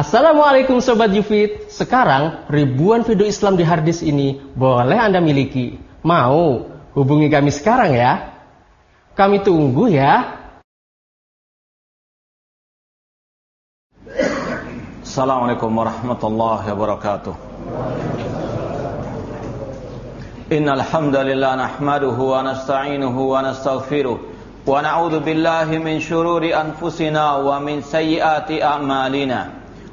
Assalamualaikum Sobat Yufid. Sekarang ribuan video Islam di harddisk ini boleh Anda miliki. Mau? Hubungi kami sekarang ya? Kami tunggu ya. Assalamualaikum warahmatullahi wabarakatuh. Innal hamdalillah nahmaduhu wa nasta'inuhu wa nastaghfiruh wa na'udzu billahi min shururi anfusina wa min sayyiati a'malina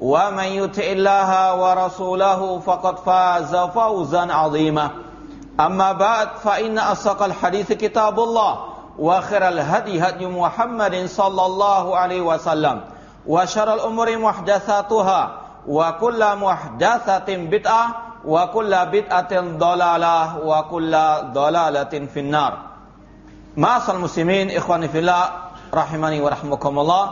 ومن يطع الله ورسوله فقد فاز فوزا عظيما أما بعد فإن أصدق الحديث كتاب الله وخير الهدي هدي محمد صلى الله عليه وسلم وشر الأمور محدثاتها وكل محدثة بدعة وكل بدعة ضلالة وكل ضلالة في النار Ma'asal muslimin ikhwani fillah rahimani wa rahmukumullah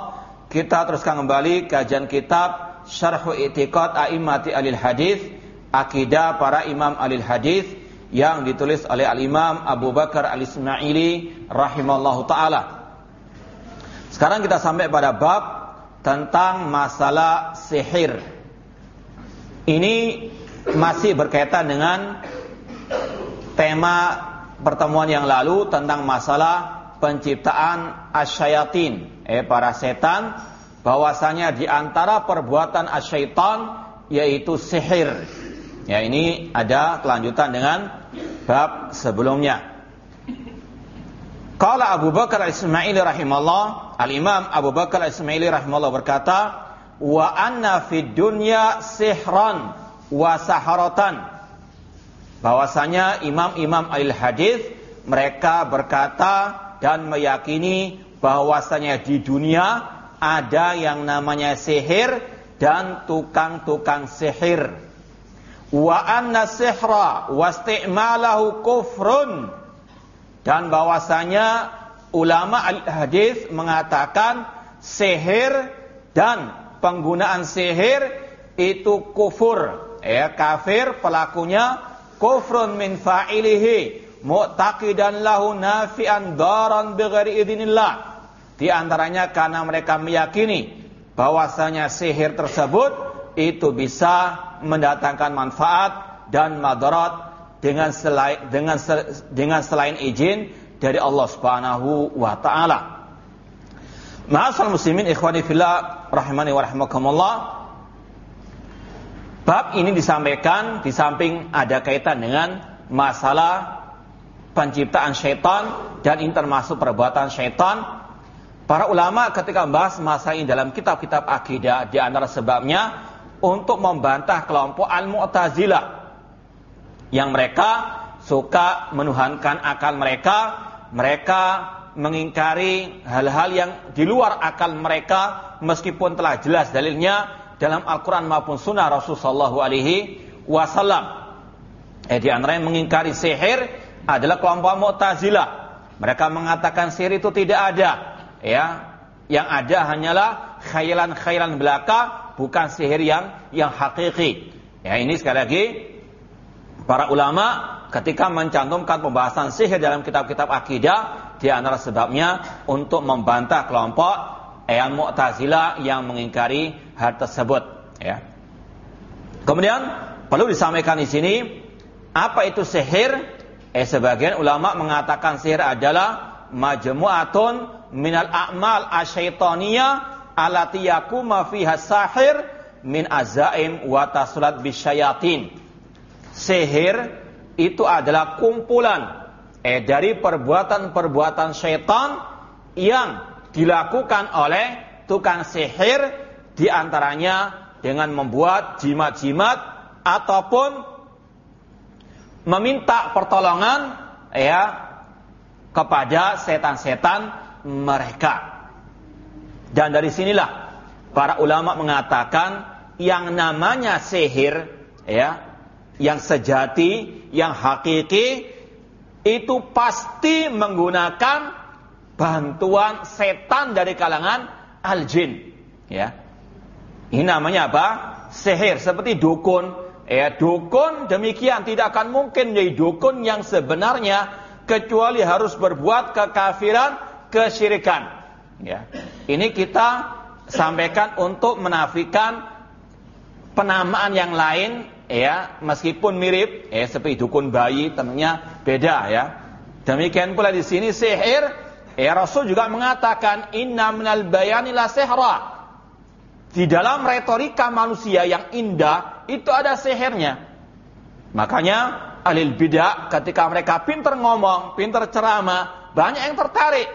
kita teruskan kembali kajian kitab Syarhu I'tiqad A'immati Alil Hadis, akidah para imam Alil Hadis yang ditulis oleh Al-Imam Abu Bakar Al-Ismaili rahimallahu taala. Sekarang kita sampai pada bab tentang masalah sihir. Ini masih berkaitan dengan tema pertemuan yang lalu tentang masalah penciptaan asyayatin, eh para setan bahwasanya di antara perbuatan asyaitan yaitu sihir. Ya, ini ada kelanjutan dengan bab sebelumnya. Qala Abu Bakar Ismaili rahimahullah, Al-Imam Abu Bakar Ismaili rahimahullah berkata, "Wa anna fid dunya sihran wa saharatan." Bahwasanya imam-imam al-hadis mereka berkata dan meyakini bahwasanya di dunia ada yang namanya sihir dan tukang-tukang sihir. Wa anna sihra wasti'malahu kufrun. Dan bahwasanya ulama al-hadis mengatakan sihir dan penggunaan sihir itu kufur. Ya, kafir pelakunya kufrun min fa'ilihi mu'taqidan lahu nafi'an daran bighairi idinillah di antaranya karena mereka meyakini bahwasanya sihir tersebut itu bisa mendatangkan manfaat dan madarat dengan selain dengan dengan selain izin dari Allah Subhanahu wa taala. Ma'asal muslimin ikhwani fillah rahimani wa rahimakumullah. Bab ini disampaikan di samping ada kaitan dengan masalah penciptaan syaitan dan ini termasuk perbuatan syaitan Para ulama ketika membahas masalah ini dalam kitab-kitab akidah di antara sebabnya untuk membantah kelompok Al-Mu'tazilah yang mereka suka menuhankan akal mereka, mereka mengingkari hal-hal yang di luar akal mereka meskipun telah jelas dalilnya dalam Al-Qur'an maupun sunnah Rasulullah alaihi wasallam. Eh, di antara yang mengingkari sihir adalah kelompok Mu'tazilah. Mereka mengatakan sihir itu tidak ada ya yang ada hanyalah khayalan-khayalan belaka bukan sihir yang yang hakiki. Ya ini sekali lagi para ulama ketika mencantumkan pembahasan sihir dalam kitab-kitab akidah di antara sebabnya untuk membantah kelompok yang mu'tazila yang mengingkari hal tersebut. Ya. Kemudian perlu disampaikan di sini apa itu sihir? Eh sebagian ulama mengatakan sihir adalah majmu'atun minal a'mal asyaitoniyah alati yakuma fiha sahir min azaim wa taslat bisyayatin. Sihir itu adalah kumpulan eh dari perbuatan-perbuatan syaitan yang dilakukan oleh tukang sihir di antaranya dengan membuat jimat-jimat ataupun meminta pertolongan ya kepada setan-setan mereka. Dan dari sinilah para ulama mengatakan yang namanya sihir ya yang sejati, yang hakiki itu pasti menggunakan bantuan setan dari kalangan al-jin ya. Ini namanya apa? Sihir seperti dukun. Ya, dukun demikian tidak akan mungkin menjadi dukun yang sebenarnya kecuali harus berbuat kekafiran, kesyirikan. Ya. Ini kita sampaikan untuk menafikan penamaan yang lain ya meskipun mirip ya seperti dukun bayi tentunya beda ya demikian pula di sini sihir ya Rasul juga mengatakan inna minal bayani la sihra di dalam retorika manusia yang indah itu ada sihirnya makanya alil bidah ketika mereka pinter ngomong pinter ceramah banyak yang tertarik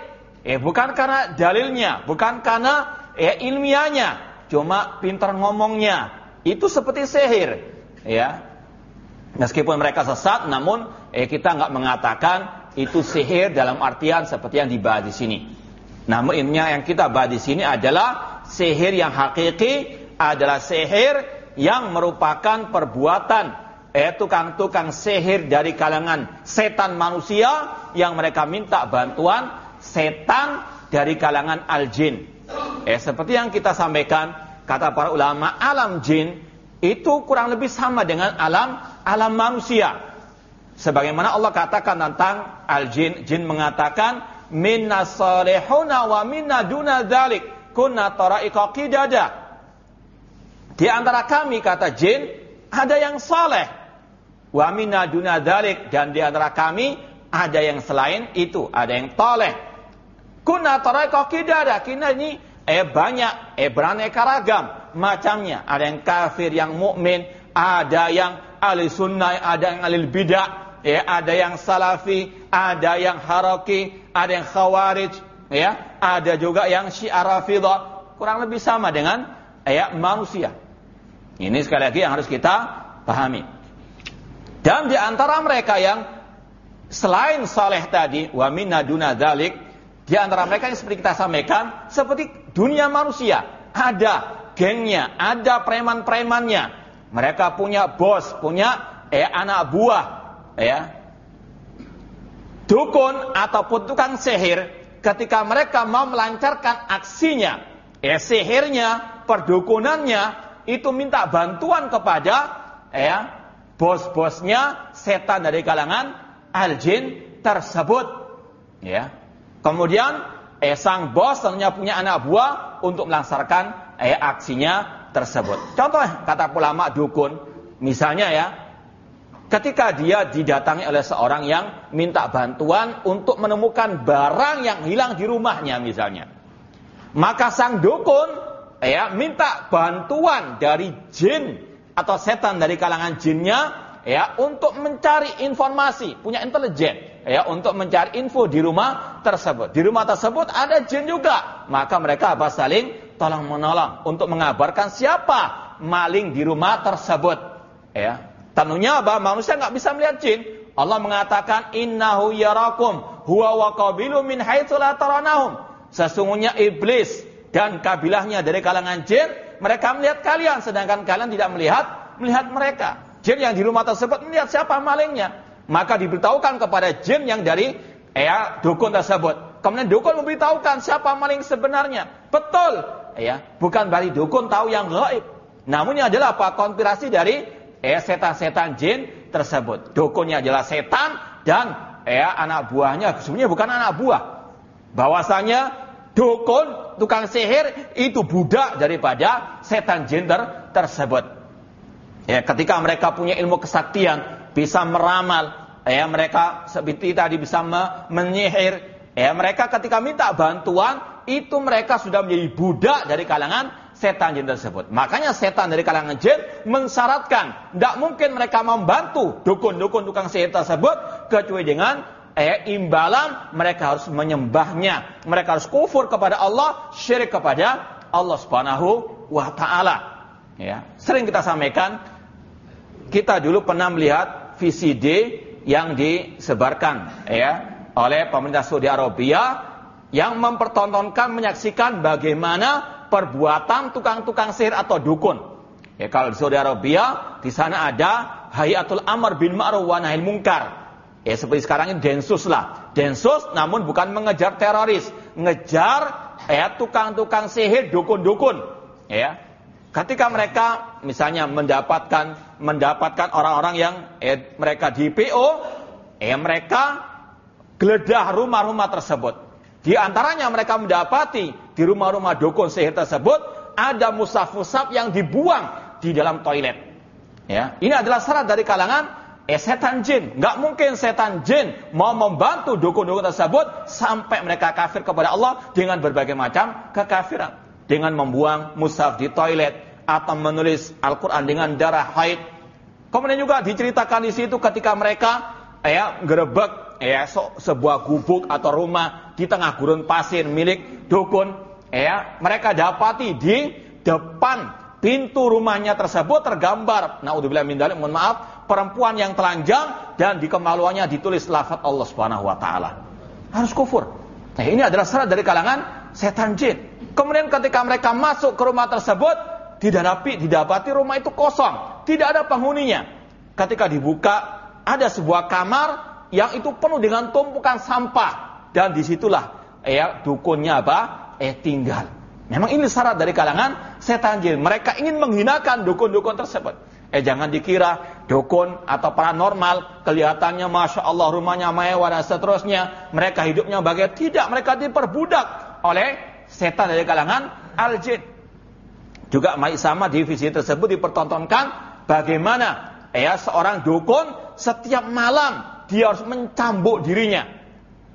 eh bukan karena dalilnya bukan karena eh ilmiahnya cuma pinter ngomongnya itu seperti sihir, ya. Meskipun mereka sesat, namun eh, kita nggak mengatakan itu sihir dalam artian seperti yang dibahas di sini. Namun intinya yang kita bahas di sini adalah sihir yang hakiki adalah sihir yang merupakan perbuatan eh tukang-tukang sihir dari kalangan setan manusia yang mereka minta bantuan setan dari kalangan al-jin. Eh seperti yang kita sampaikan kata para ulama alam jin itu kurang lebih sama dengan alam alam manusia. Sebagaimana Allah katakan tentang al jin, jin mengatakan minna salihuna wa minna duna dzalik kunna tara'iqa qidada. Di antara kami kata jin ada yang saleh wa minna duna dzalik dan di antara kami ada yang selain itu, ada yang toleh. Kunna tara'iqa qidada. Kina ini eh banyak, eh beraneka ragam macamnya. Ada yang kafir, yang mukmin, ada yang ahli sunnah, ada yang ahli bidah, ya, ada yang salafi, ada yang haraki, ada yang khawarij, ya, ada juga yang syiar rafidah. Kurang lebih sama dengan ya manusia. Ini sekali lagi yang harus kita pahami. Dan di antara mereka yang selain saleh tadi, wa minna duna dalik, di antara mereka yang seperti kita sampaikan, seperti dunia manusia, ada gengnya, ada preman-premannya. Mereka punya bos, punya eh anak buah, ya. Dukun ataupun tukang sihir, ketika mereka mau melancarkan aksinya, eh sihirnya, perdukunannya, itu minta bantuan kepada ya bos-bosnya setan dari kalangan al-jin tersebut. Ya. Kemudian eh, sang bos tentunya punya anak buah untuk melaksanakan eh, aksinya tersebut. Contoh kata ulama dukun, misalnya ya, ketika dia didatangi oleh seorang yang minta bantuan untuk menemukan barang yang hilang di rumahnya misalnya. Maka sang dukun ya minta bantuan dari jin atau setan dari kalangan jinnya ya untuk mencari informasi, punya intelijen ya untuk mencari info di rumah tersebut. Di rumah tersebut ada jin juga. Maka mereka apa saling tolong menolong untuk mengabarkan siapa maling di rumah tersebut. Ya. Tentunya apa? Manusia nggak bisa melihat jin. Allah mengatakan innahu yarakum huwa wa qabilu min. Sesungguhnya iblis dan kabilahnya dari kalangan jin, mereka melihat kalian sedangkan kalian tidak melihat melihat mereka. Jin yang di rumah tersebut melihat siapa malingnya. Maka diberitahukan kepada jin yang dari ya dukun tersebut. Kemudian dukun memberitahukan siapa maling sebenarnya. Betul, ya, bukan berarti dukun tahu yang gaib. Namun ini adalah apa? Konspirasi dari ya setan-setan jin tersebut. Dukunnya adalah setan dan ya anak buahnya sebenarnya bukan anak buah. Bahwasanya dukun, tukang sihir itu budak daripada setan jin ter tersebut. Ya, ketika mereka punya ilmu kesaktian, bisa meramal, ya mereka seperti tadi bisa menyihir, ya mereka ketika minta bantuan itu mereka sudah menjadi budak dari kalangan setan jin tersebut. Makanya setan dari kalangan jin mensyaratkan tidak mungkin mereka membantu dukun-dukun tukang sihir tersebut kecuali dengan eh, imbalan mereka harus menyembahnya. Mereka harus kufur kepada Allah, syirik kepada Allah Subhanahu wa taala. Ya, sering kita sampaikan kita dulu pernah melihat VCD yang disebarkan ya oleh pemerintah Saudi Arabia yang mempertontonkan menyaksikan bagaimana perbuatan tukang-tukang sihir atau dukun. Ya, kalau di Saudi Arabia, di sana ada Hayatul Amr bin Ma'ruf wa Nahil Munkar. Ya, seperti sekarang ini Densus lah. Densus namun bukan mengejar teroris, ngejar ya tukang-tukang sihir, dukun-dukun. Ya. Ketika mereka misalnya mendapatkan mendapatkan orang-orang yang eh, mereka di PO, eh mereka geledah rumah-rumah tersebut. Di antaranya mereka mendapati di rumah-rumah dukun sihir tersebut ada musaf-musaf yang dibuang di dalam toilet. Ya, ini adalah syarat dari kalangan eh, setan jin. Gak mungkin setan jin mau membantu dukun-dukun tersebut sampai mereka kafir kepada Allah dengan berbagai macam kekafiran. Dengan membuang musaf di toilet atau menulis Al-Quran dengan darah haid. Kemudian juga diceritakan di situ ketika mereka ya gerebek ya so, sebuah gubuk atau rumah di tengah gurun pasir milik dukun. Ya mereka dapati di depan pintu rumahnya tersebut tergambar naudzubillah min dzalik mohon maaf perempuan yang telanjang dan di kemaluannya ditulis lafaz Allah Subhanahu wa taala. Harus kufur. Nah ini adalah syarat dari kalangan setan jin. Kemudian ketika mereka masuk ke rumah tersebut didapati didapati rumah itu kosong tidak ada penghuninya ketika dibuka ada sebuah kamar yang itu penuh dengan tumpukan sampah dan di situlah ya dukunnya apa? Eh tinggal. Memang ini syarat dari kalangan setan jin. Mereka ingin menghinakan dukun-dukun tersebut. Eh jangan dikira dukun atau paranormal kelihatannya masya Allah rumahnya mewah dan seterusnya. Mereka hidupnya bagai tidak. Mereka diperbudak oleh setan dari kalangan al jin. Juga sama divisi tersebut dipertontonkan bagaimana ya seorang dukun setiap malam dia harus mencambuk dirinya.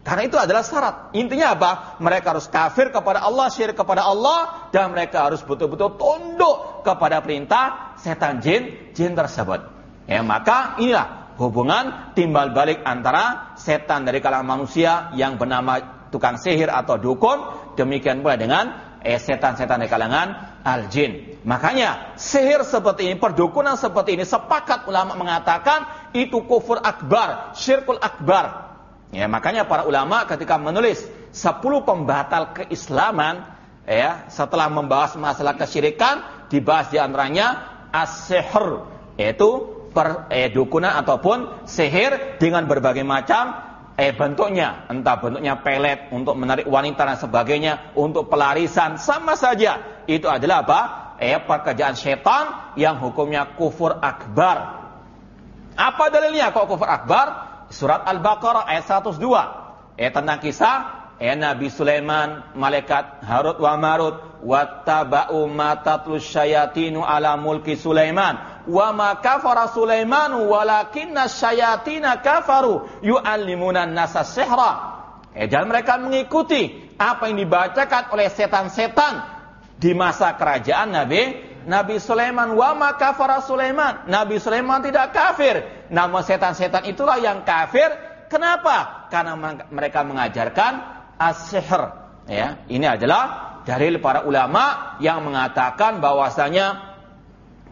Karena itu adalah syarat. Intinya apa? Mereka harus kafir kepada Allah, syirik kepada Allah, dan mereka harus betul-betul tunduk kepada perintah setan jin, jin tersebut. Ya, maka inilah hubungan timbal balik antara setan dari kalangan manusia yang bernama tukang sihir atau dukun, demikian pula dengan eh, setan-setan dari kalangan al-jin. Makanya sihir seperti ini, perdukunan seperti ini, sepakat ulama mengatakan itu kufur akbar, syirkul akbar. Ya, makanya para ulama ketika menulis 10 pembatal keislaman, ya, setelah membahas masalah kesyirikan, dibahas di antaranya as-sihr, yaitu per, eh, dukunan ataupun sihir dengan berbagai macam eh bentuknya, entah bentuknya pelet untuk menarik wanita dan sebagainya, untuk pelarisan sama saja. Itu adalah apa? Eh pekerjaan setan yang hukumnya kufur akbar. Apa dalilnya kok kufur akbar? Surat Al-Baqarah ayat 102. Eh tentang kisah eh Nabi Sulaiman, malaikat Harut wa Marut, wattaba'u ma tatlus syayatinu ala mulki Sulaiman. Wa ma kafara Sulaiman walakinna syayatina kafaru yu'allimuna nasa sihra. Eh dan mereka mengikuti apa yang dibacakan oleh setan-setan di masa kerajaan Nabi Nabi Sulaiman wa maka kafara Sulaiman. Nabi Sulaiman tidak kafir. Namun setan-setan itulah yang kafir. Kenapa? Karena mereka mengajarkan as-sihr. Ya, ini adalah dalil para ulama yang mengatakan bahwasanya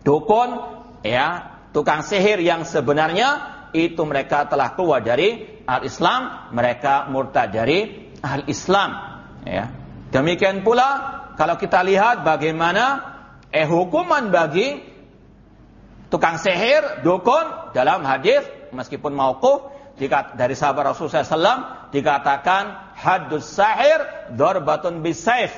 dukun ya, tukang sihir yang sebenarnya itu mereka telah keluar dari al-Islam, mereka murtad dari al-Islam, ya. Demikian pula kalau kita lihat bagaimana Eh hukuman bagi tukang sihir, dukun dalam hadis meskipun mauquf dari sahabat Rasulullah SAW dikatakan hadus sahir dorbatun bisaif.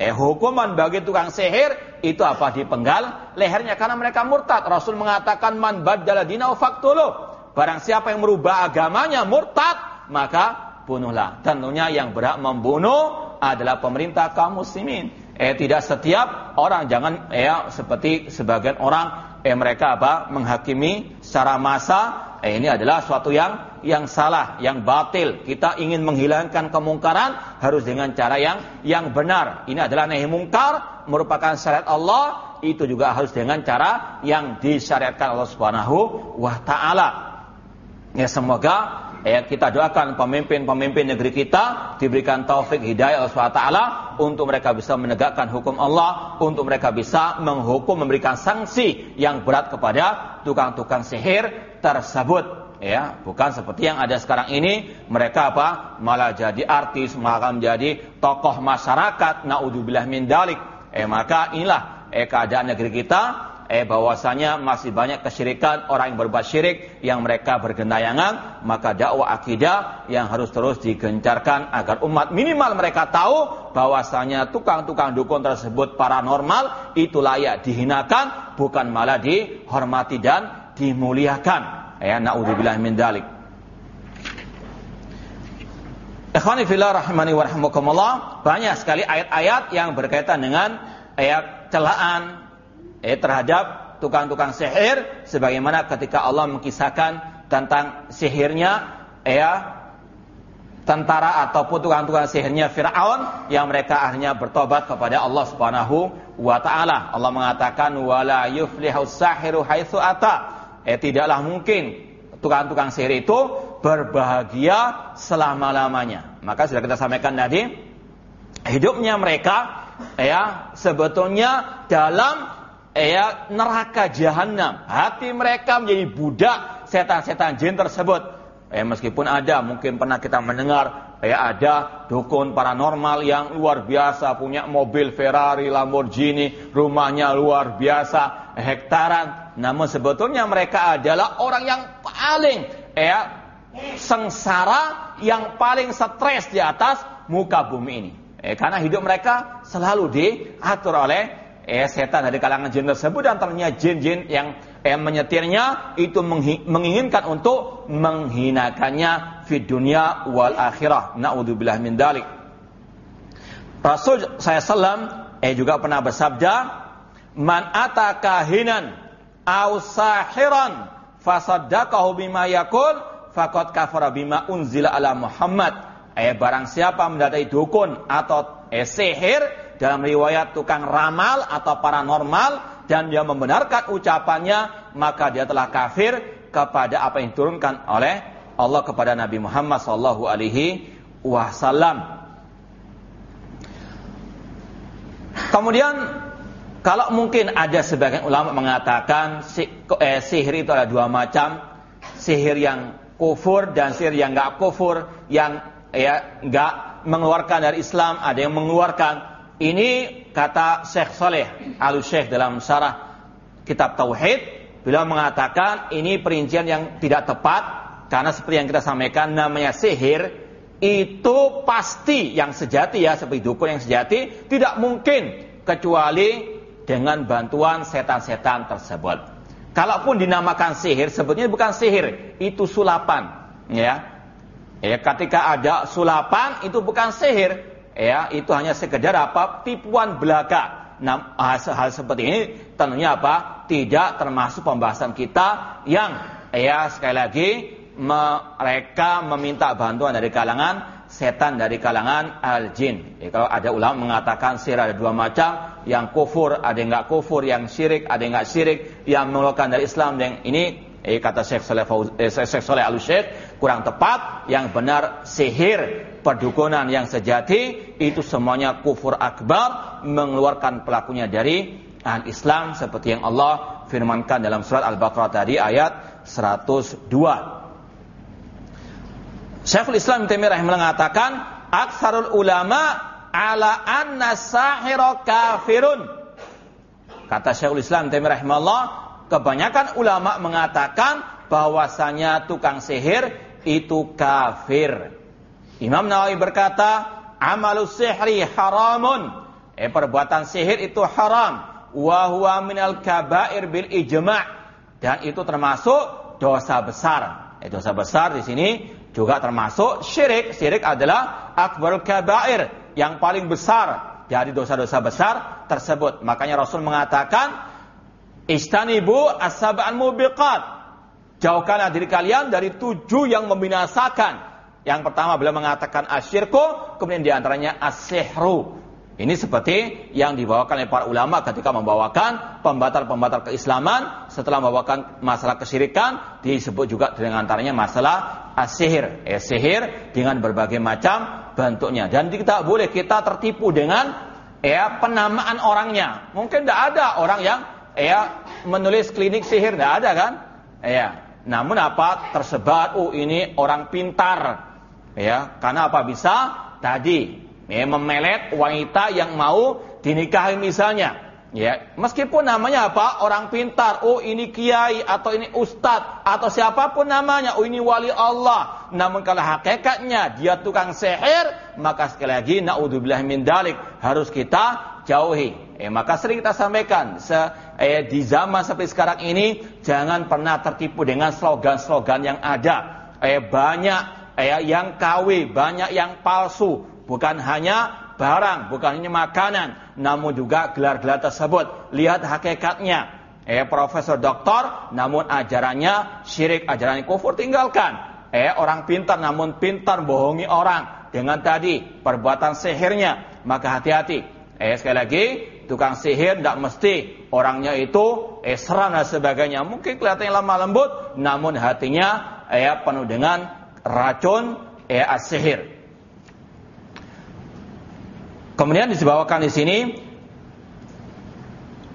Eh hukuman bagi tukang sihir itu apa dipenggal lehernya karena mereka murtad. Rasul mengatakan man badala dinau faktulu. Barang siapa yang merubah agamanya murtad maka bunuhlah. Tentunya yang berhak membunuh adalah pemerintah kaum muslimin. eh tidak setiap orang jangan ya seperti sebagian orang eh mereka apa menghakimi secara massa eh ini adalah suatu yang yang salah, yang batil. Kita ingin menghilangkan kemungkaran harus dengan cara yang yang benar. Ini adalah nahi mungkar merupakan syariat Allah, itu juga harus dengan cara yang disyariatkan Allah Subhanahu wa taala. Ya semoga ya kita doakan pemimpin-pemimpin negeri kita diberikan taufik hidayah Allah SWT untuk mereka bisa menegakkan hukum Allah, untuk mereka bisa menghukum memberikan sanksi yang berat kepada tukang-tukang sihir tersebut. Ya bukan seperti yang ada sekarang ini. Mereka apa? Malah jadi artis malah menjadi tokoh masyarakat. Naudzubillah min dalik. Eh maka inilah eh keadaan negeri kita eh bahwasanya masih banyak kesyirikan orang yang berbuat syirik yang mereka bergendayangan maka dakwah akidah yang harus terus digencarkan agar umat minimal mereka tahu bahwasanya tukang-tukang dukun tersebut paranormal itu layak dihinakan bukan malah dihormati dan dimuliakan. Ya naudzubillah min dalik. Ikhwani fillah rahimani wa banyak sekali ayat-ayat yang berkaitan dengan ayat celaan eh, terhadap tukang-tukang sihir sebagaimana ketika Allah mengkisahkan tentang sihirnya ya tentara ataupun tukang-tukang sihirnya Firaun yang mereka akhirnya bertobat kepada Allah Subhanahu wa taala. Allah mengatakan wala yuflihu sahiru haitsu ata. Eh tidaklah mungkin tukang-tukang sihir itu berbahagia selama-lamanya. Maka sudah kita sampaikan tadi hidupnya mereka ya sebetulnya dalam ya neraka jahanam. Hati mereka menjadi budak setan-setan jin tersebut. Ya, meskipun ada, mungkin pernah kita mendengar, ya ada dukun paranormal yang luar biasa, punya mobil Ferrari, Lamborghini, rumahnya luar biasa, hektaran. Namun sebetulnya mereka adalah orang yang paling ya sengsara, yang paling stres di atas muka bumi ini. Eh, karena hidup mereka selalu diatur oleh eh, setan dari kalangan jin tersebut dan ternyata jin-jin yang eh, menyetirnya itu menginginkan untuk menghinakannya di dunia wal akhirah. Naudzubillah min dalik. Rasul saya salam eh juga pernah bersabda, "Man ata kahinan aw sahiran fasaddaqahu bima yaqul faqad kafara bima unzila ala Muhammad." Eh barang siapa mendatai dukun atau eh, sihir dalam riwayat tukang ramal atau paranormal dan dia membenarkan ucapannya maka dia telah kafir kepada apa yang diturunkan oleh Allah kepada Nabi Muhammad sallallahu alaihi wasallam. Kemudian kalau mungkin ada sebagian ulama mengatakan eh, sihir itu ada dua macam, sihir yang kufur dan sihir yang enggak kufur, yang ya enggak mengeluarkan dari Islam, ada yang mengeluarkan ini kata Syekh Saleh al Syekh dalam syarah kitab Tauhid, beliau mengatakan ini perincian yang tidak tepat karena seperti yang kita sampaikan namanya sihir itu pasti yang sejati ya seperti dukun yang sejati tidak mungkin kecuali dengan bantuan setan-setan tersebut. Kalaupun dinamakan sihir sebetulnya bukan sihir, itu sulapan, ya. Ya, ketika ada sulapan itu bukan sihir, ya itu hanya sekedar apa tipuan belaka. Nah, hal, hal seperti ini tentunya apa? Tidak termasuk pembahasan kita yang ya sekali lagi mereka meminta bantuan dari kalangan setan dari kalangan al jin. Ya, kalau ada ulama mengatakan sihir ada dua macam, yang kufur ada yang nggak kufur, yang syirik ada yang nggak syirik, yang mengeluarkan dari Islam dan ini eh, kata Syekh Saleh eh, Syekh Saleh Al Syekh kurang tepat, yang benar sihir perdukunan yang sejati itu semuanya kufur akbar mengeluarkan pelakunya dari al Islam seperti yang Allah firmankan dalam surat Al-Baqarah tadi ayat 102. Syekhul Islam Taimiyah mengatakan aksarul ulama ala anna sahira kafirun. Kata Syekhul Islam Taimiyah rahimahullah, kebanyakan ulama mengatakan bahwasanya tukang sihir itu kafir. Imam Nawawi berkata, amalus sihri haramun. Eh, perbuatan sihir itu haram. Wa huwa minal kabair bil ijma' dan itu termasuk dosa besar. Eh, dosa besar di sini juga termasuk syirik. Syirik adalah akbarul kabair yang paling besar dari dosa-dosa besar tersebut. Makanya Rasul mengatakan, Istanibu as-sab'al mubiqat. Jauhkanlah diri kalian dari tujuh yang membinasakan. Yang pertama beliau mengatakan asyirku, kemudian di antaranya as-sihru. Ini seperti yang dibawakan oleh para ulama ketika membawakan pembatal-pembatal keislaman setelah membawakan masalah kesyirikan disebut juga dengan antaranya masalah as-sihir. Eh, dengan berbagai macam bentuknya dan tidak boleh kita tertipu dengan ya penamaan orangnya. Mungkin tidak ada orang yang ya menulis klinik sihir tidak ada kan? Ya. Namun apa tersebar oh ini orang pintar Ya, karena apa bisa tadi ya, memelet wanita yang mau dinikahi misalnya. Ya, meskipun namanya apa? Orang pintar. Oh, ini kiai atau ini ustadz atau siapa pun namanya. Oh, ini wali Allah. Namun kalau hakikatnya dia tukang sihir, maka sekali lagi naudzubillah min dalik harus kita jauhi. Eh, maka sering kita sampaikan se, eh, di zaman seperti sekarang ini jangan pernah tertipu dengan slogan-slogan yang ada. Eh, banyak ya, yang KW, banyak yang palsu, bukan hanya barang, bukan hanya makanan, namun juga gelar-gelar tersebut. Lihat hakikatnya. Eh, profesor doktor, namun ajarannya syirik, ajaran kufur tinggalkan. Eh, orang pintar namun pintar bohongi orang dengan tadi perbuatan sihirnya. Maka hati-hati. Eh, sekali lagi, tukang sihir tidak mesti orangnya itu seram dan sebagainya. Mungkin kelihatannya lemah lembut, namun hatinya eh, penuh dengan racun eh as-sihir. Kemudian dibawakan di sini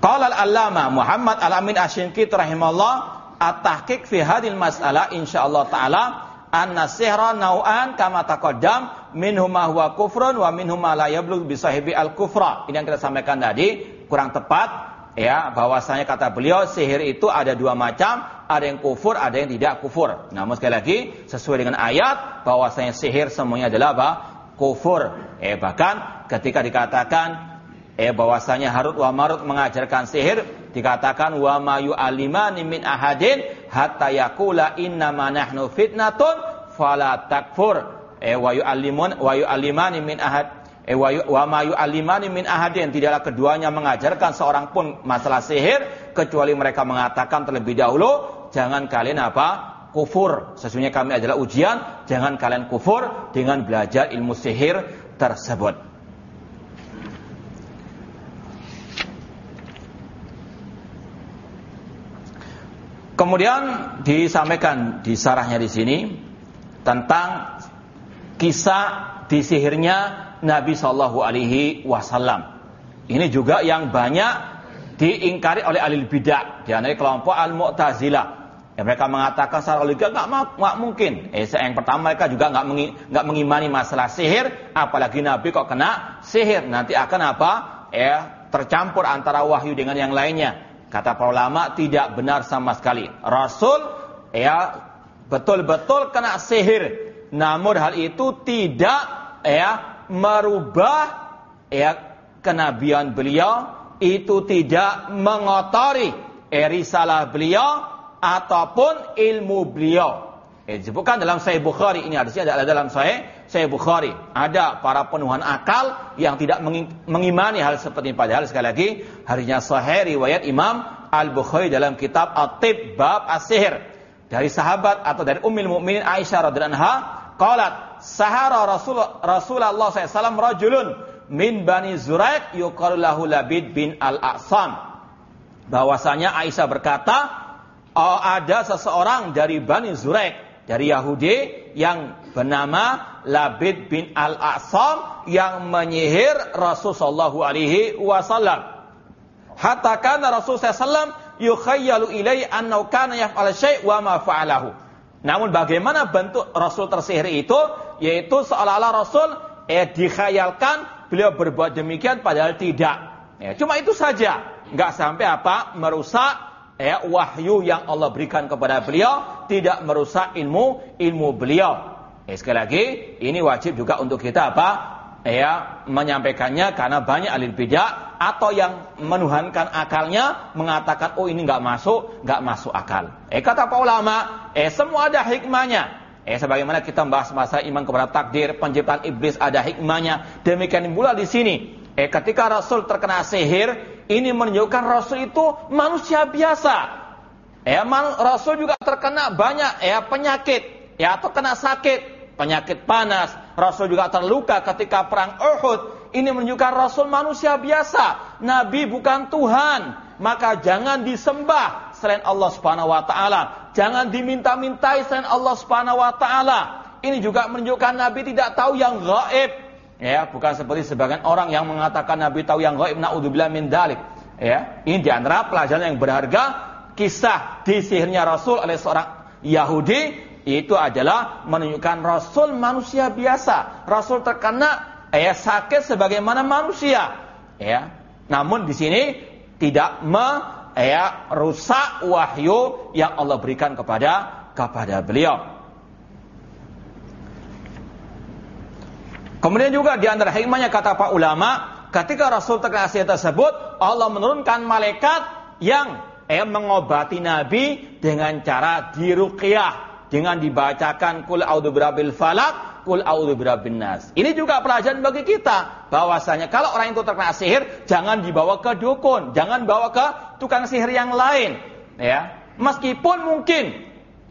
Qala al-Allama Muhammad Al-Amin Asy-Syinkiti rahimahullah at-tahqiq fi hadhil mas'alah insyaallah taala anna sihra nau'an kama taqaddam minhum ma huwa kufrun wa minhum ma la sahibi al-kufra. Ini yang kita sampaikan tadi kurang tepat ya bahwasanya kata beliau sihir itu ada dua macam, ada yang kufur, ada yang tidak kufur. Namun sekali lagi sesuai dengan ayat bahwasanya sihir semuanya adalah apa? kufur. Eh bahkan ketika dikatakan eh bahwasanya Harut wa Marut mengajarkan sihir dikatakan wa ma yu'allimani min ahadin hatta yaqula inna nahnu fitnatun fala takfur. Eh wa yu'allimun wa yu'allimani min ahad. Eh, wa ma yu'allimani min ahadin. Tidaklah keduanya mengajarkan seorang pun masalah sihir kecuali mereka mengatakan terlebih dahulu jangan kalian apa? Kufur. Sesungguhnya kami adalah ujian jangan kalian kufur dengan belajar ilmu sihir tersebut. Kemudian disampaikan di sarahnya di sini tentang kisah disihirnya Nabi Shallallahu Alaihi Wasallam. Ini juga yang banyak diingkari oleh ahli bidah. Di antara kelompok al mu'tazilah. Ya, mereka mengatakan secara logika nggak nggak mungkin. Eh, yang pertama mereka juga nggak mengi, mengimani masalah sihir, apalagi Nabi kok kena sihir. Nanti akan apa? Ya, tercampur antara wahyu dengan yang lainnya. Kata para ulama tidak benar sama sekali. Rasul ya betul-betul kena sihir. Namun hal itu tidak ya merubah ya kenabian beliau itu tidak mengotori erisalah beliau ataupun ilmu beliau. Eh, disebutkan dalam Sahih Bukhari ini hadisnya ada dalam Sahih Sahih Bukhari. Ada para penuhan akal yang tidak mengimani hal seperti ini. Padahal sekali lagi harinya Sahih riwayat Imam Al Bukhari dalam kitab At-Tib Bab As-Sihir dari sahabat atau dari Ummul Mukminin Aisyah radhiyallahu anha qalat sahara Rasul Rasulullah SAW rajulun min Bani Zuraik yuqalu lahu Labid bin Al-A'sam. Bahwasanya Aisyah berkata, oh, ada seseorang dari Bani Zuraik, dari Yahudi yang bernama Labid bin Al-A'sam yang menyihir Rasulullah alaihi wasallam. Hatta kana Rasul sallallahu yukhayyalu ilai annahu kana yaf'al syai' wa ma fa'alahu. Namun bagaimana bentuk Rasul tersihir itu? Yaitu seolah-olah Rasul eh dikhayalkan beliau berbuat demikian padahal tidak. Ya, cuma itu saja. Nggak sampai apa merusak ya, wahyu yang Allah berikan kepada beliau. Tidak merusak ilmu ilmu beliau. Eh, sekali lagi, ini wajib juga untuk kita apa? Ya, menyampaikannya karena banyak alil bidah atau yang menuhankan akalnya mengatakan oh ini nggak masuk, nggak masuk akal. Eh kata para ulama, eh semua ada hikmahnya. Eh sebagaimana kita membahas masa iman kepada takdir, penciptaan iblis ada hikmahnya. Demikian pula di sini Eh ketika Rasul terkena sihir, ini menunjukkan Rasul itu manusia biasa. Ya, Rasul juga terkena banyak ya penyakit, ya atau kena sakit, penyakit panas. Rasul juga terluka ketika perang Uhud. Ini menunjukkan Rasul manusia biasa, nabi bukan Tuhan. Maka jangan disembah selain Allah Subhanahu wa taala. Jangan diminta-mintai selain Allah Subhanahu wa taala. Ini juga menunjukkan nabi tidak tahu yang gaib. Ya, bukan seperti sebagian orang yang mengatakan nabi tahu yang gaib naudzubillah min dalik. Ya, ini di antara pelajaran yang berharga kisah disihirnya Rasul oleh seorang Yahudi itu adalah menunjukkan Rasul manusia biasa. Rasul terkena ya sakit sebagaimana manusia. Ya. Namun di sini tidak me ya rusak wahyu yang Allah berikan kepada kepada beliau. Kemudian juga di antara hikmahnya kata Pak ulama, ketika Rasul terkena sakit tersebut, Allah menurunkan malaikat yang eh, mengobati Nabi dengan cara diruqyah, dengan dibacakan kul a'udzu birabbil falak kul a'udzu birabbin nas. Ini juga pelajaran bagi kita bahwasanya kalau orang itu terkena sihir jangan dibawa ke dukun, jangan bawa ke tukang sihir yang lain, ya. Meskipun mungkin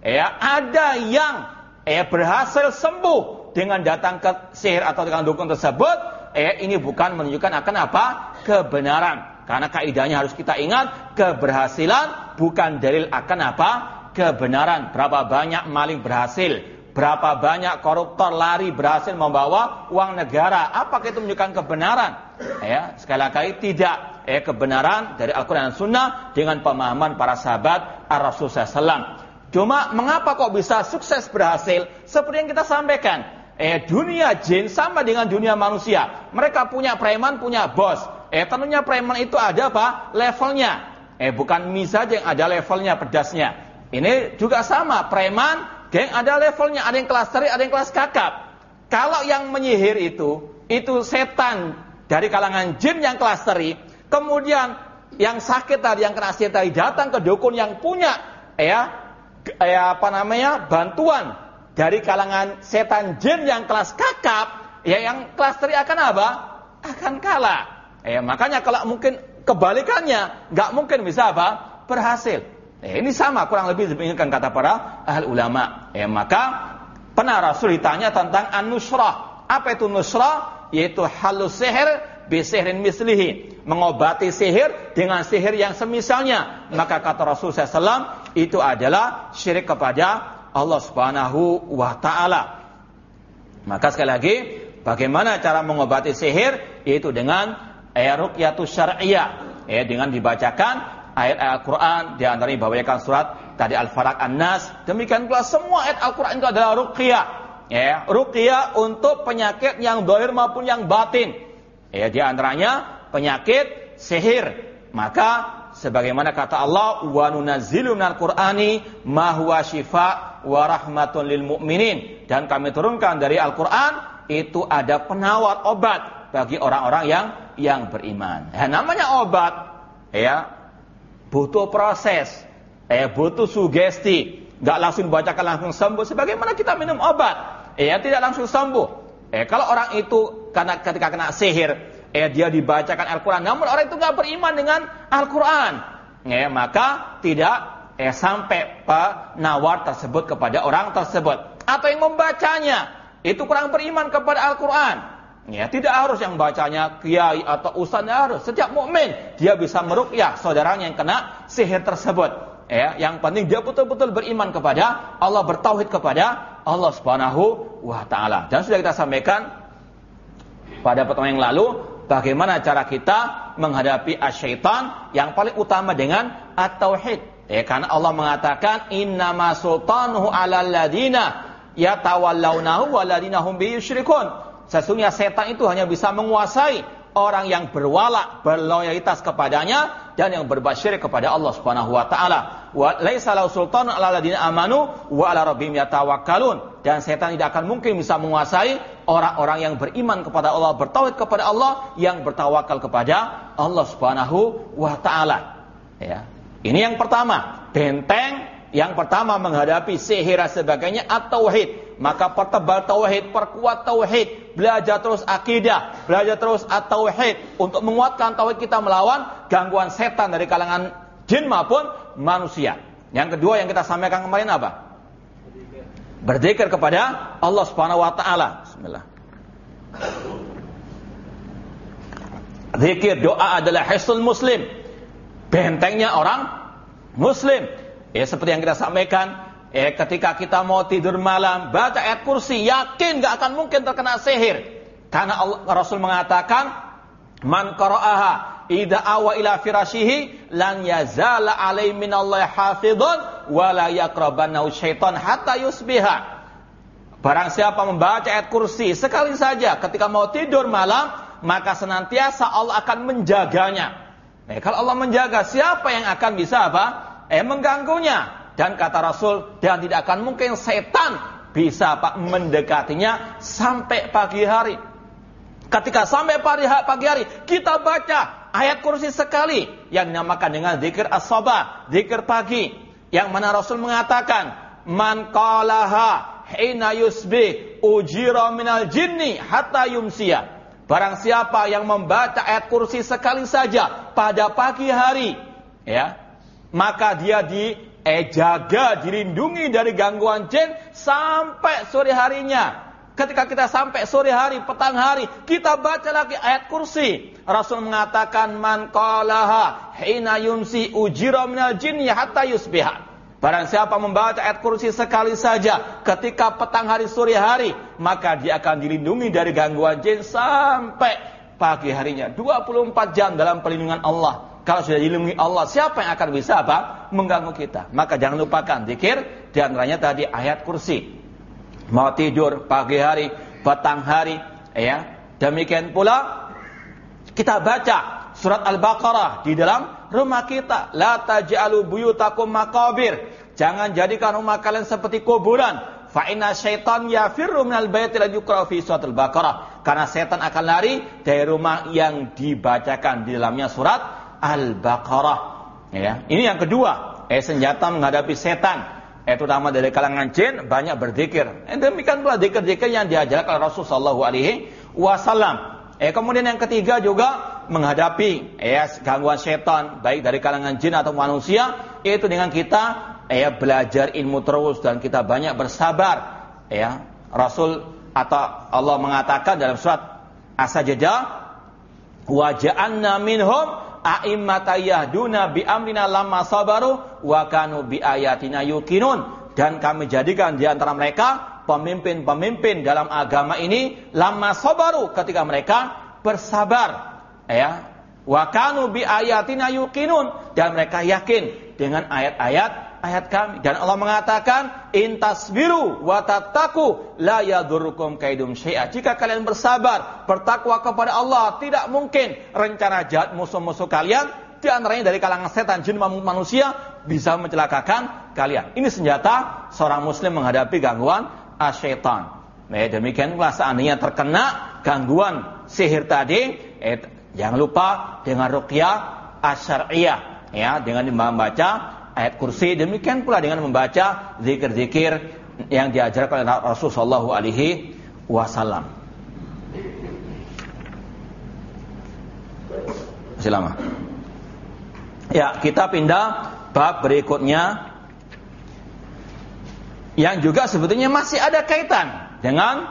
ya ada yang ya berhasil sembuh dengan datang ke sihir atau tukang dukun tersebut, ya ini bukan menunjukkan akan apa? kebenaran. Karena kaidahnya harus kita ingat, keberhasilan bukan dalil akan apa? Kebenaran. Berapa banyak maling berhasil, Berapa banyak koruptor lari berhasil membawa uang negara? Apakah itu menunjukkan kebenaran? Ya, sekali lagi tidak. Eh, kebenaran dari Al-Quran dan Sunnah dengan pemahaman para sahabat Ar-Rasul SAW. Cuma mengapa kok bisa sukses berhasil? Seperti yang kita sampaikan. Eh, dunia jin sama dengan dunia manusia. Mereka punya preman, punya bos. Eh, tentunya preman itu ada apa? Levelnya. Eh, bukan mie saja yang ada levelnya, pedasnya. Ini juga sama. Preman Geng ada levelnya, ada yang kelas teri, ada yang kelas kakap. Kalau yang menyihir itu, itu setan dari kalangan jin yang kelas teri, kemudian yang sakit tadi, yang kena sihir tadi datang ke dukun yang punya ya, ya apa namanya bantuan dari kalangan setan jin yang kelas kakap, ya yang kelas teri akan apa? Akan kalah. Ya, makanya kalau mungkin kebalikannya, nggak mungkin bisa apa? Berhasil. Eh, ini sama kurang lebih demikian kata para ahli ulama. Ya, maka pernah Rasul ditanya tentang an-nusrah. Apa itu nusrah? Yaitu halus sihir bisihrin mislihi. Mengobati sihir dengan sihir yang semisalnya. Maka kata Rasul SAW itu adalah syirik kepada Allah Subhanahu wa taala. Maka sekali lagi, bagaimana cara mengobati sihir? Yaitu dengan ruqyatus syar'iyah. Ya, dengan dibacakan ayat Al-Quran di antaranya bawakan surat tadi Al-Falaq An-Nas. Demikian pula semua ayat Al-Quran itu adalah ruqyah. Ya ruqyah untuk penyakit yang dohir maupun yang batin. Ya di antaranya penyakit sihir. Maka sebagaimana kata Allah wa nunazzilu minal qur'ani ma huwa syifa wa rahmatun lil mu'minin. Dan kami turunkan dari Al-Qur'an itu ada penawar obat bagi orang-orang yang yang beriman. Ya, namanya obat ya butuh proses, eh butuh sugesti, nggak langsung bacakan langsung sembuh. Sebagaimana kita minum obat, eh tidak langsung sembuh. Eh kalau orang itu karena ketika kena sihir, eh dia dibacakan Al-Quran, namun orang itu nggak beriman dengan Al-Quran, eh maka tidak eh sampai penawar tersebut kepada orang tersebut. Atau yang membacanya. Itu kurang beriman kepada Al-Quran Ya, tidak harus yang bacanya kiai atau ustaz harus. Setiap mukmin dia bisa meruqyah saudaranya yang kena sihir tersebut. Ya, yang penting dia betul-betul beriman kepada Allah, bertauhid kepada Allah Subhanahu wa taala. Dan sudah kita sampaikan pada pertemuan yang lalu bagaimana cara kita menghadapi asyaitan yang paling utama dengan at-tauhid. Ya, karena Allah mengatakan innama sultanuhu 'alal ladina yatawallawnahu waladina hum bi yusyrikun. Sesungguhnya setan itu hanya bisa menguasai orang yang berwala, berloyalitas kepadanya dan yang berbasyir kepada Allah Subhanahu wa taala. Wa laisa lahu sultan 'ala ladina amanu wa 'ala rabbihim yatawakkalun. Dan setan tidak akan mungkin bisa menguasai orang-orang yang beriman kepada Allah, bertauhid kepada Allah, yang bertawakal kepada Allah Subhanahu wa taala. Ya. Ini yang pertama, benteng yang pertama menghadapi sihir sebagainya at-tauhid maka pertebal tauhid, perkuat tauhid, belajar terus akidah, belajar terus at-tauhid untuk menguatkan tauhid kita melawan gangguan setan dari kalangan jin maupun manusia. Yang kedua yang kita sampaikan kemarin apa? Berzikir kepada Allah Subhanahu wa taala. Bismillah. Zikir doa adalah hisul muslim. Bentengnya orang muslim. Ya seperti yang kita sampaikan, ya ketika kita mau tidur malam, baca ayat kursi, yakin gak akan mungkin terkena sihir. Karena Allah, Rasul mengatakan, Man qara'aha idza awa ila firashihi lan yazala alai minallahi hafidhun wa la yaqrabannahu syaitan hatta yusbiha. Barang siapa membaca ayat kursi sekali saja ketika mau tidur malam, maka senantiasa Allah akan menjaganya. Eh, kalau Allah menjaga, siapa yang akan bisa apa? Eh, mengganggunya. Dan kata Rasul, dan tidak akan mungkin setan bisa apa, mendekatinya sampai pagi hari. Ketika sampai pagi hari, kita baca ayat kursi sekali yang dinamakan dengan zikir as-sabah, zikir pagi. Yang mana Rasul mengatakan, "Man qalaha hina yusbih ujira minal jinni hatta yumsiya." Barang siapa yang membaca ayat kursi sekali saja pada pagi hari, ya, maka dia di eh, jaga, dilindungi dari gangguan jin sampai sore harinya. Ketika kita sampai sore hari, petang hari, kita baca lagi ayat kursi. Rasul mengatakan man qalaha hina yumsi ujira minal jinni hatta yusbiha. Barang siapa membaca ayat kursi sekali saja ketika petang hari sore hari, maka dia akan dilindungi dari gangguan jin sampai pagi harinya. 24 jam dalam perlindungan Allah. Kalau sudah dilindungi Allah, siapa yang akan bisa apa? Mengganggu kita. Maka jangan lupakan zikir, di antaranya tadi ayat kursi mau tidur pagi hari, petang hari, ya. Demikian pula kita baca surat Al-Baqarah di dalam rumah kita. La taj'alu buyutakum maqabir. Jangan jadikan rumah kalian seperti kuburan. Fa inna syaitan yafirru minal baiti la yuqra fi surat Al-Baqarah. Karena setan akan lari dari rumah yang dibacakan di dalamnya surat Al-Baqarah. Ya. Ini yang kedua, eh senjata menghadapi setan eh, terutama dari kalangan jin banyak berzikir. Eh, demikian pula zikir-zikir yang diajarkan Rasulullah Shallallahu Alaihi Wasallam. Eh, kemudian yang ketiga juga menghadapi eh, gangguan setan baik dari kalangan jin atau manusia yaitu dengan kita eh, belajar ilmu terus dan kita banyak bersabar. Ya, Rasul atau Allah mengatakan dalam surat As-Sajdah wa ja'alna minhum a'immata yahduna bi amrina lamma sabaru wa kanu bi ayatina yuqinun. Dan kami jadikan di antara mereka pemimpin-pemimpin dalam agama ini lama sabaru ketika mereka bersabar. Ya. Wa kanu bi ayatina yuqinun. Dan mereka yakin dengan ayat-ayat ayat kami. Dan Allah mengatakan intasbiru wa tattaqu la yadurrukum kaidum syai'a. Jika kalian bersabar bertakwa kepada Allah tidak mungkin rencana jahat musuh-musuh kalian di antaranya dari kalangan setan jin manusia bisa mencelakakan kalian. Ini senjata seorang muslim menghadapi gangguan asyaitan. Nah demikian pula seandainya terkena gangguan sihir tadi eh, jangan lupa dengan ruqyah asyariyah ya dengan membaca ayat kursi demikian pula dengan membaca zikir-zikir yang diajarkan oleh Rasulullah Shallallahu Alaihi Wasallam. Selama. Ya, kita pindah bab berikutnya yang juga sebetulnya masih ada kaitan dengan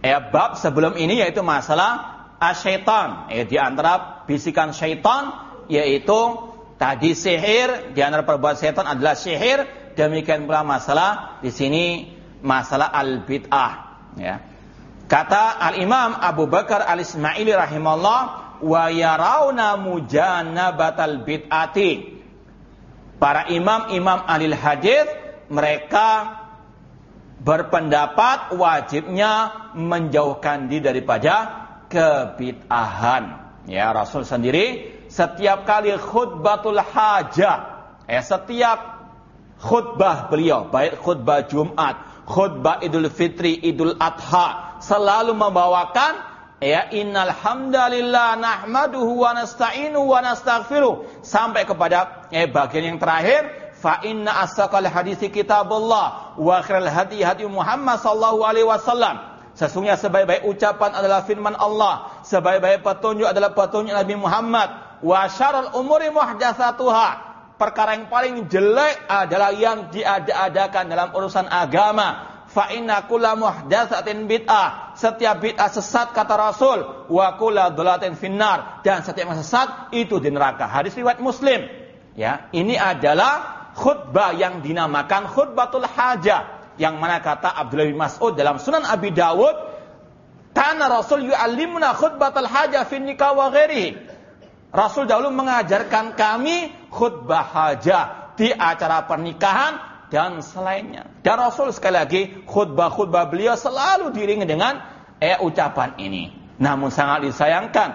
ya, bab sebelum ini yaitu masalah asyaitan. Ya, di antara bisikan syaitan yaitu Tadi sihir di antara perbuatan setan adalah sihir, demikian pula masalah di sini masalah al-bid'ah ya. Kata Al-Imam Abu Bakar Al-Ismaili rahimahullah wa yarawna mujanabatal bid'ati. Para imam-imam ahli hadis mereka berpendapat wajibnya menjauhkan diri daripada kebid'ahan. Ya, Rasul sendiri setiap kali khutbatul hajah, eh, setiap khutbah beliau, baik khutbah Jumat, khutbah Idul Fitri, Idul Adha, selalu membawakan ya innal hamdalillah nahmaduhu wa nasta'inu wa nastaghfiruh sampai kepada eh, bagian yang terakhir fa inna asaqal hadisi kitabullah wa khairal hadi hadi Muhammad sallallahu alaihi wasallam. Sesungguhnya sebaik-baik ucapan adalah firman Allah, sebaik-baik petunjuk adalah petunjuk Nabi Muhammad. Wa syarrul umuri muhdatsatuha. Perkara yang paling jelek adalah yang diada-adakan dalam urusan agama. Fa inna kulla muhdatsatin bid'ah. Setiap bid'ah sesat kata Rasul. Wa kulla dhalatin finnar. Dan setiap yang sesat itu di neraka. Hadis riwayat Muslim. Ya, ini adalah khutbah yang dinamakan khutbatul hajah yang mana kata Abdullah bin Mas'ud dalam Sunan Abi Dawud Kana Rasul yu'allimuna khutbatul hajah fin nikah wa ghairihi. Rasul dahulu mengajarkan kami khutbah hajah di acara pernikahan dan selainnya. Dan Rasul sekali lagi khutbah-khutbah beliau selalu diringi dengan eh ucapan ini. Namun sangat disayangkan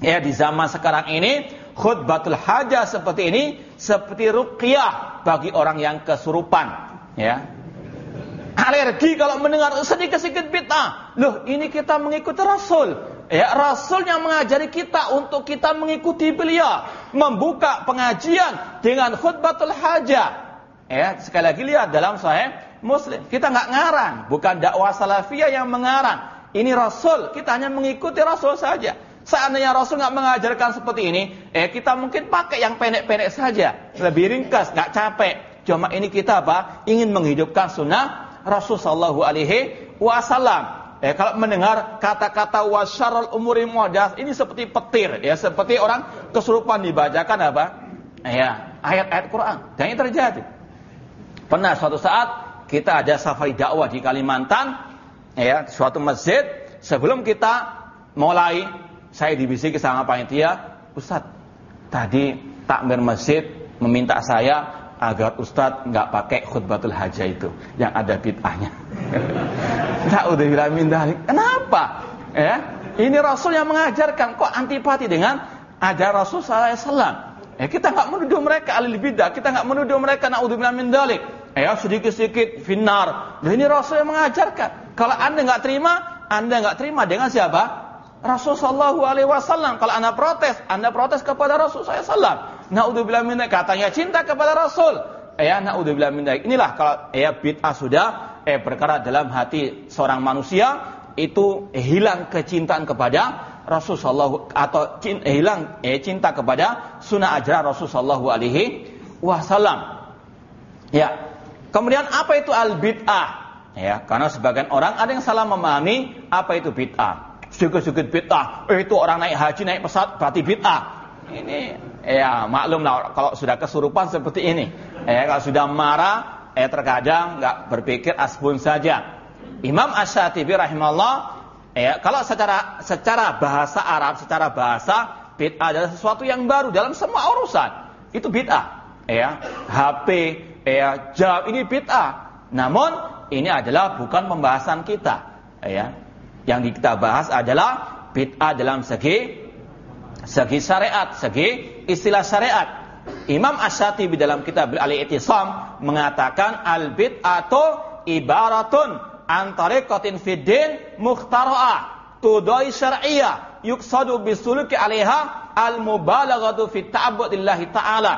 ya di zaman sekarang ini khutbatul hajah seperti ini seperti ruqyah bagi orang yang kesurupan ya alergi kalau mendengar sedikit-sedikit bid'ah. Loh, ini kita mengikuti Rasul. Ya, Rasul mengajari kita untuk kita mengikuti beliau, membuka pengajian dengan khutbatul hajah. Ya, sekali lagi lihat dalam Sahih Muslim. Kita nggak ngarang, bukan dakwah salafiyah yang mengarang. Ini Rasul, kita hanya mengikuti Rasul saja. Seandainya Rasul nggak mengajarkan seperti ini, eh kita mungkin pakai yang pendek-pendek saja, lebih ringkas, nggak capek. Cuma ini kita apa? Ingin menghidupkan sunnah Rasul sallallahu alaihi wasallam. Eh, kalau mendengar kata-kata wasyarul umuri muhdas ini seperti petir ya, seperti orang kesurupan dibacakan apa? Ya, ayat-ayat Quran. Dan ini terjadi. Pernah suatu saat kita ada safari dakwah di Kalimantan, ya, suatu masjid. Sebelum kita mulai, saya dibisiki sama panitia, Ustaz, tadi takmir masjid meminta saya agar Ustadz nggak pakai khutbatul hajah itu yang ada bid'ahnya. udah bilang dalik. Kenapa? Ya, ini Rasul yang mengajarkan kok antipati dengan ajar Rasul SAW. Ya, kita nggak menuduh mereka ahli bidah, kita nggak menuduh mereka naudzubillah min dalik. Ya, sedikit-sedikit finar. Dan ini Rasul yang mengajarkan. Kalau Anda nggak terima, Anda nggak terima dengan siapa? Rasul Shallallahu Alaihi Wasallam. Kalau anda protes, anda protes kepada Rasul SAW. Naudzubillah min katanya cinta kepada Rasul. Ya, naudzubillah min Inilah kalau ya bid'ah sudah eh perkara dalam hati seorang manusia itu hilang kecintaan kepada Rasul Shallallahu atau eh, hilang eh, cinta kepada sunnah ajaran Rasul Shallallahu Alaihi Wasallam. Ya. Kemudian apa itu al bid'ah? Ya, karena sebagian orang ada yang salah memahami apa itu bid'ah sedikit-sedikit bid'ah. Eh, itu orang naik haji, naik pesawat berarti bid'ah. Ini ya maklum lah kalau sudah kesurupan seperti ini. Eh, kalau sudah marah, eh terkadang nggak berpikir asbun saja. Imam Ash-Shatibi rahimahullah, eh, kalau secara secara bahasa Arab, secara bahasa bid'ah adalah sesuatu yang baru dalam semua urusan. Itu bid'ah. Ya, HP, ya, jawab ini bid'ah. Namun ini adalah bukan pembahasan kita. Ya, yang kita bahas adalah bid'ah dalam segi segi syariat, segi istilah syariat. Imam Asyatibi dalam kitab Al-I'tisam mengatakan al-bid'atu ibaratun an tariqatin fid din mukhtara'ah tudai syar'iyyah yuqsadu bisuluki 'alaiha al-mubalaghatu fi ta'abbudillahi ta'ala.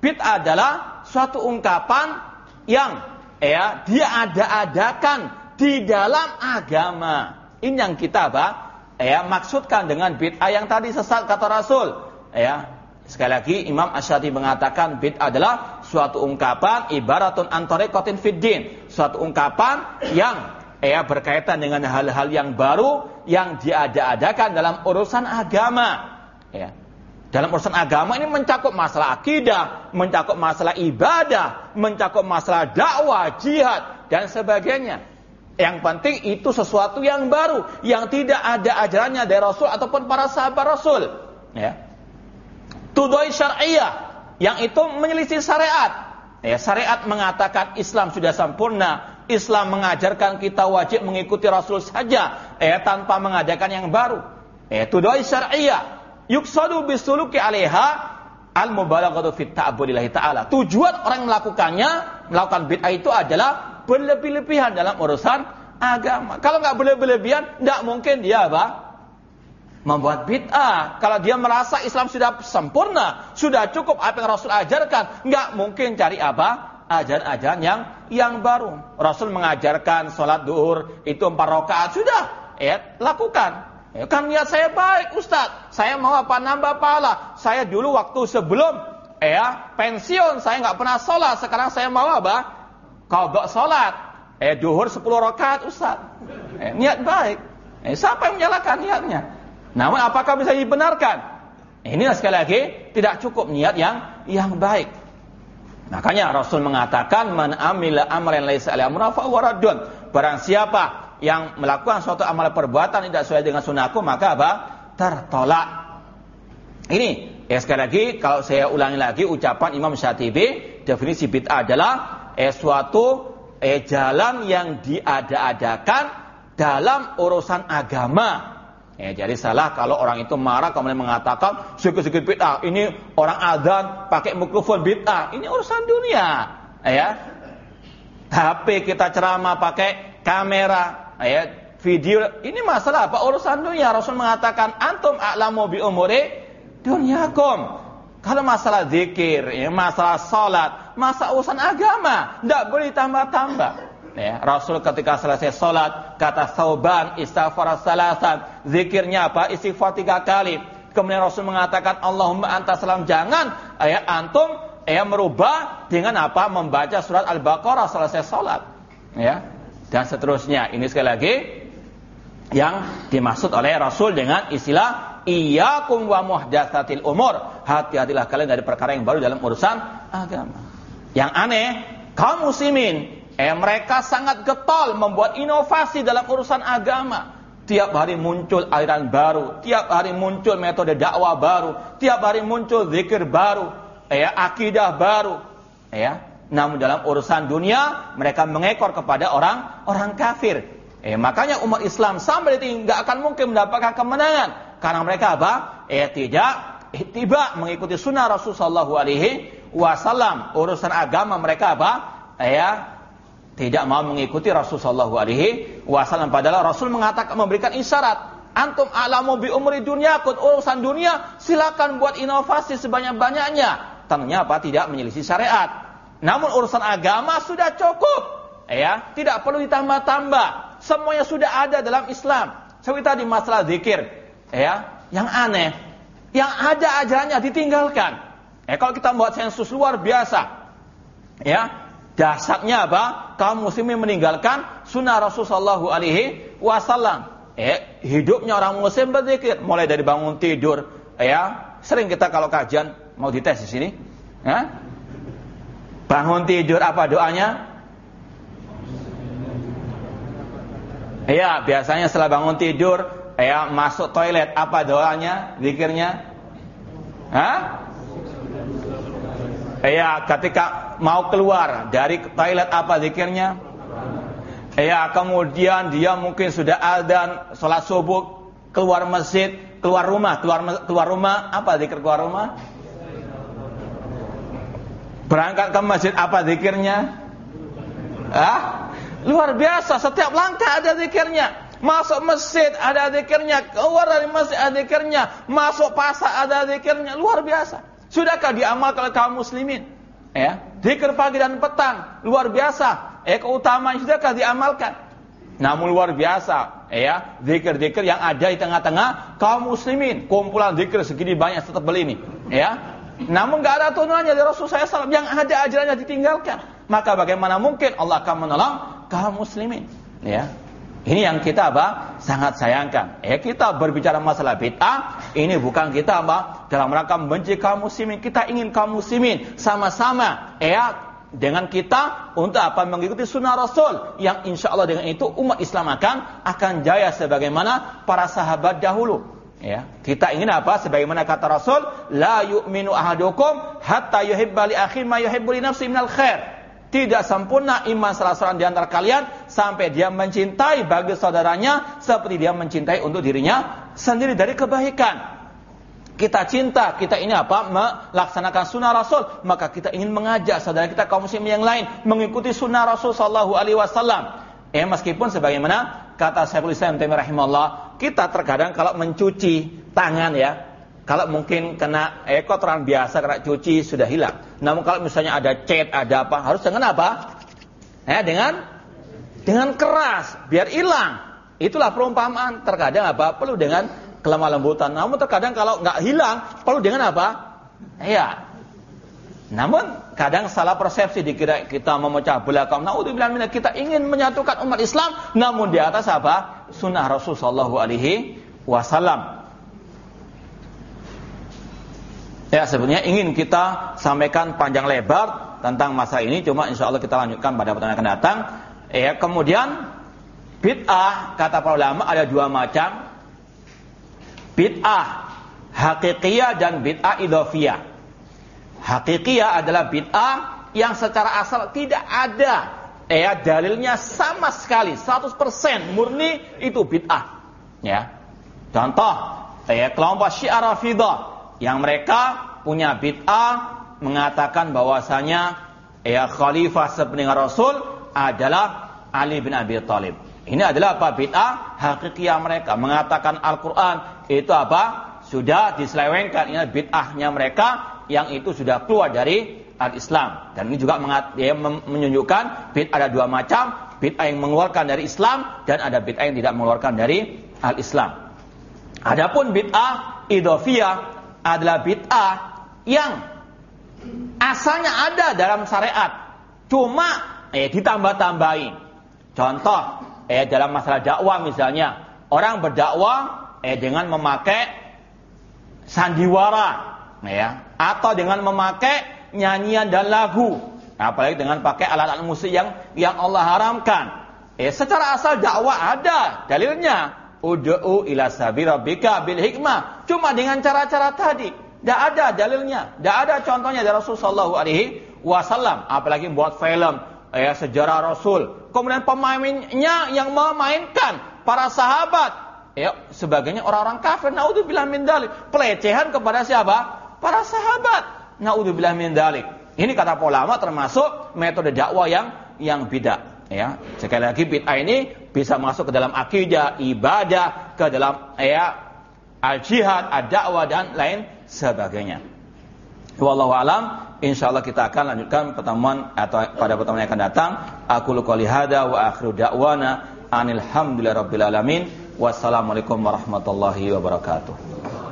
Bid'ah adalah suatu ungkapan yang ya dia ada-adakan di dalam agama. Ini yang kita apa? Ya, maksudkan dengan bid'ah yang tadi sesat kata Rasul. Ya, sekali lagi Imam Asyadi mengatakan bid'ah adalah suatu ungkapan ibaratun antarikotin fiddin. Suatu ungkapan yang ya berkaitan dengan hal-hal yang baru yang diada-adakan dalam urusan agama. Ya. Dalam urusan agama ini mencakup masalah akidah, mencakup masalah ibadah, mencakup masalah dakwah, jihad dan sebagainya. Yang penting itu sesuatu yang baru, yang tidak ada ajarannya dari Rasul ataupun para sahabat Rasul. Ya. Tudoi syariah, yang itu menyelisih syariat. Ya, syariat mengatakan Islam sudah sempurna, Islam mengajarkan kita wajib mengikuti Rasul saja, ya, tanpa mengadakan yang baru. Ya, tudoi syariah, yuksadu bisuluki alaiha al mubalaghatu fit ta'budillahi ta'ala. Tujuan orang melakukannya, melakukan bid'ah itu adalah berlebih-lebihan dalam urusan agama. Kalau nggak berlebih-lebihan, tidak mungkin dia apa? Membuat bid'ah. Kalau dia merasa Islam sudah sempurna, sudah cukup apa yang Rasul ajarkan, nggak mungkin cari apa? Ajaran-ajaran yang yang baru. Rasul mengajarkan sholat duhur itu empat rakaat sudah, ya lakukan. Ya, kan niat saya baik Ustaz. Saya mau apa nambah pahala. Saya dulu waktu sebelum ya pensiun saya nggak pernah sholat. Sekarang saya mau apa? Kau gak sholat. Eh duhur 10 rakaat Ustaz. Eh, niat baik. Eh, siapa yang menyalahkan niatnya? Namun apakah bisa dibenarkan? Inilah sekali lagi tidak cukup niat yang yang baik. Makanya Rasul mengatakan man amila amalan laisa alaihi amruna fa Barang siapa yang melakukan suatu amal perbuatan tidak sesuai dengan sunnahku maka apa? tertolak. Ini ya sekali lagi kalau saya ulangi lagi ucapan Imam Syatibi definisi bid'ah adalah eh, suatu eh, jalan yang diada-adakan dalam urusan agama. Ya, jadi salah kalau orang itu marah kemudian mengatakan sedikit-sedikit bid'ah. Ini orang adzan pakai mikrofon bid'ah. Ini urusan dunia, ya. HP kita ceramah pakai kamera, ayat video ini masalah apa urusan dunia Rasul mengatakan antum a'lamu bi umuri dunyakum kalau masalah zikir ya, masalah salat masalah urusan agama tidak boleh tambah-tambah ya, Rasul ketika selesai salat kata sauban istighfar salasan zikirnya apa istighfar tiga kali kemudian Rasul mengatakan Allahumma anta salam jangan ya antum ya merubah dengan apa membaca surat Al-Baqarah selesai salat ya dan seterusnya. Ini sekali lagi yang dimaksud oleh Rasul dengan istilah iyyakum wa muhdatsatil umur. Hati-hatilah kalian dari perkara yang baru dalam urusan agama. Yang aneh, kaum muslimin eh mereka sangat getol membuat inovasi dalam urusan agama. Tiap hari muncul aliran baru, tiap hari muncul metode dakwah baru, tiap hari muncul zikir baru, ya akidah baru, ya namun dalam urusan dunia mereka mengekor kepada orang orang kafir. Eh, makanya umat Islam sampai detik nggak akan mungkin mendapatkan kemenangan karena mereka apa? Eh tidak eh, tiba mengikuti sunnah Rasulullah Alaihi Wasallam. Urusan agama mereka apa? Eh, tidak mau mengikuti Rasulullah Alaihi Wasallam. Padahal Rasul mengatakan memberikan isyarat. Antum alamu bi umri dunia, urusan dunia, silakan buat inovasi sebanyak-banyaknya. Tentunya apa? Tidak menyelisih syariat. Namun urusan agama sudah cukup. Ya, tidak perlu ditambah-tambah. Semuanya sudah ada dalam Islam. Seperti tadi masalah zikir. Ya, yang aneh, yang ada ajarannya ditinggalkan. Ya, kalau kita buat sensus luar biasa. Ya, dasarnya apa? Kaum muslimin meninggalkan sunnah Rasulullah alaihi wasallam. Ya, hidupnya orang muslim berzikir mulai dari bangun tidur, ya. Sering kita kalau kajian mau dites di sini, ya. Bangun tidur apa doanya? Iya, biasanya setelah bangun tidur, ya masuk toilet apa doanya, zikirnya? Hah? Iya, ketika mau keluar dari toilet apa zikirnya? Iya, kemudian dia mungkin sudah adzan, sholat subuh, keluar masjid, keluar rumah, keluar keluar rumah, apa zikir keluar rumah? Berangkat ke masjid apa zikirnya? Ah, luar biasa. Setiap langkah ada zikirnya. Masuk masjid ada zikirnya, keluar dari masjid ada zikirnya, masuk pasar ada zikirnya, luar biasa. Sudahkah diamalkan kaum muslimin? Ya, zikir pagi dan petang, luar biasa. Eh keutamaan sudahkah diamalkan? Namun luar biasa, ya, zikir-zikir yang ada di tengah-tengah kaum muslimin, kumpulan zikir segini banyak tetap beli ini, ya. Namun nggak ada turunannya dari Rasul SAW yang ada ajarannya ditinggalkan. Maka bagaimana mungkin Allah akan menolong kaum muslimin? Ya. Ini yang kita apa? Sangat sayangkan. Ya kita berbicara masalah bid'ah, ini bukan kita apa? Dalam rangka membenci kaum muslimin. Kita ingin kaum muslimin sama-sama ya dengan kita untuk apa mengikuti sunnah Rasul yang insya Allah dengan itu umat Islam akan akan jaya sebagaimana para sahabat dahulu. Ya, kita ingin apa? Sebagaimana kata Rasul, la yu'minu ahadukum hatta yuhibba li akhi ma yuhibbu nafsi minal khair. Tidak sempurna iman salah seorang di antara kalian sampai dia mencintai bagi saudaranya seperti dia mencintai untuk dirinya sendiri dari kebaikan. Kita cinta, kita ini apa? Melaksanakan sunnah Rasul, maka kita ingin mengajak saudara kita kaum muslim yang lain mengikuti sunnah Rasul sallallahu alaihi wasallam. Eh meskipun sebagaimana kata Syekhul Islam Taimiyah rahimahullah, kita terkadang kalau mencuci tangan ya, kalau mungkin kena eh, kotoran biasa kena cuci sudah hilang. Namun kalau misalnya ada cat, ada apa, harus dengan apa? Ya, dengan dengan keras biar hilang. Itulah perumpamaan. Terkadang apa? Perlu dengan kelemah lembutan. Namun terkadang kalau nggak hilang, perlu dengan apa? Iya. Namun kadang salah persepsi dikira kita memecah belah kaum. Naudzubillah minna kita ingin menyatukan umat Islam namun di atas apa? Sunnah Rasul sallallahu alaihi wasallam. Ya sebenarnya ingin kita sampaikan panjang lebar tentang masa ini cuma insya Allah kita lanjutkan pada pertemuan akan datang. Ya kemudian bid'ah kata para ulama ada dua macam. Bid'ah hakikiyah dan bid'ah idofiyah. Hakikiyah adalah bid'ah yang secara asal tidak ada ya dalilnya sama sekali 100% murni itu bid'ah. Ya. Contoh ya kelompok Syiah Rafidah yang mereka punya bid'ah mengatakan bahwasanya ya khalifah sepeninggal Rasul adalah Ali bin Abi Thalib. Ini adalah apa bid'ah hakikiyah mereka mengatakan Al-Qur'an itu apa? Sudah diselewengkan ini bid'ahnya mereka yang itu sudah keluar dari al-Islam. Dan ini juga ya, menunjukkan bid'ah ada dua macam, bid'ah yang mengeluarkan dari Islam dan ada bid'ah yang tidak mengeluarkan dari al-Islam. Adapun bid'ah idofiyah adalah bid'ah yang asalnya ada dalam syariat, cuma eh ditambah-tambahin. Contoh, eh dalam masalah dakwah misalnya, orang berdakwah eh dengan memakai sandiwara, ya, atau dengan memakai nyanyian dan lagu, apalagi dengan pakai alat-alat musik yang yang Allah haramkan. Eh secara asal dakwah ada dalilnya, Udu'u ila sabi rabbika bil hikmah. Cuma dengan cara-cara tadi. Tidak ada dalilnya. Tidak ada contohnya dari Rasulullah alaihi wasallam. Apalagi buat film. Ya, sejarah Rasul. Kemudian pemainnya yang memainkan. Para sahabat. Ya, sebagainya orang-orang kafir. Naudzubillah min dalik. Pelecehan kepada siapa? Para sahabat. Naudzubillah min dalik. Ini kata ulama termasuk metode dakwah yang yang bidah. Ya, sekali lagi bid'ah ini bisa masuk ke dalam akidah, ibadah, ke dalam ya al-jihad, ad-dakwah dan lain sebagainya. Wallahu alam, insyaallah kita akan lanjutkan pertemuan atau pada pertemuan yang akan datang. Aku qouli hada wa akhiru da'wana anil hamdulillahi rabbil alamin. Wassalamualaikum warahmatullahi wabarakatuh.